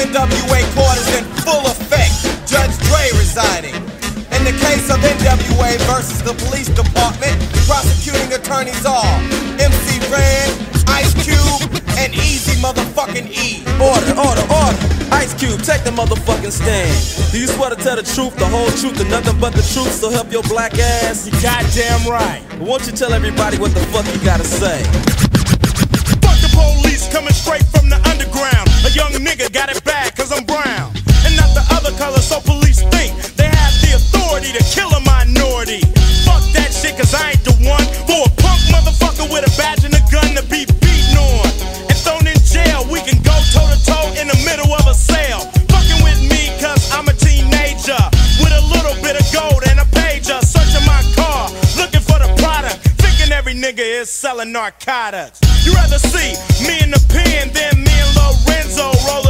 NWA court is in full effect. Judge Dre residing. In the case of NWA versus the police department, prosecuting attorneys are MC Ren, Ice Cube, and Eazy motherfucking E. Order, order, order. Ice Cube, take the motherfucking stand. Do you swear to tell the truth, the whole truth, and nothing but the truth, so help your black ass? You goddamn right. Won't you tell everybody what the fuck you gotta say? Fuck the police coming straight from the underground. A young nigga got it so police think they have the authority to kill a minority. Fuck that shit cause I ain't the one for a punk motherfucker with a badge and a gun to be beaten on. And thrown in jail, we can go toe to toe in the middle of a sale. Fucking with me cause I'm a teenager with a little bit of gold and a pager. Searching my car, looking for the product. Thinking every nigga is selling narcotics. You rather see me in the pen than me and Lorenzo rolling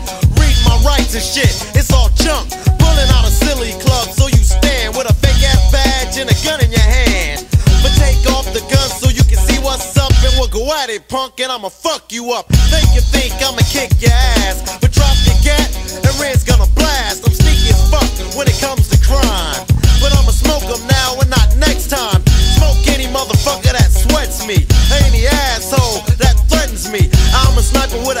Rights and shit, it's all junk. Pulling out a silly club, so you stand with a fake ass badge and a gun in your hand. But take off the gun so you can see what's up, and we'll go at it, punk, and I'ma fuck you up. Make you think I'ma kick your ass, but drop your gat, and Ren's gonna blast. I'm sneaky as fuck when it comes to crime. But I'ma smoke 'em now and not next time. Smoke any motherfucker that sweats me, any asshole that threatens me. I'm a sniper with a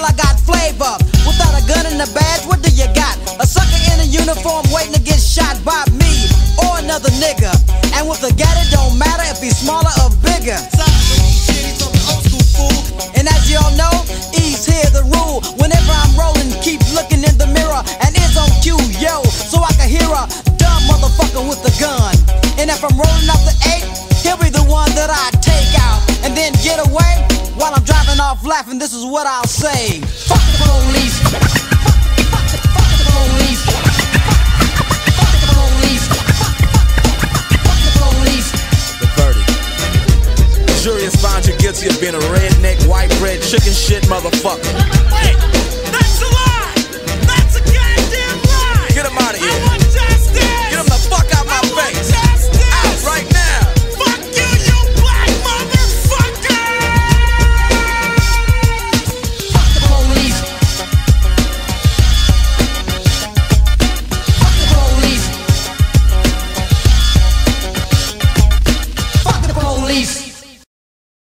but still I got flavor. Without a gun and a badge, what do you got? A sucker in a uniform waiting to get shot by me or another nigga. And with a gat, it don't matter if he's smaller what I'll say. Fuck the police. Fuck, fuck, The verdict. The jury has found you guilty of being a redneck, white bread, chicken shit motherfucker. Wait, that's a lie. That's a goddamn lie. Get him out of here.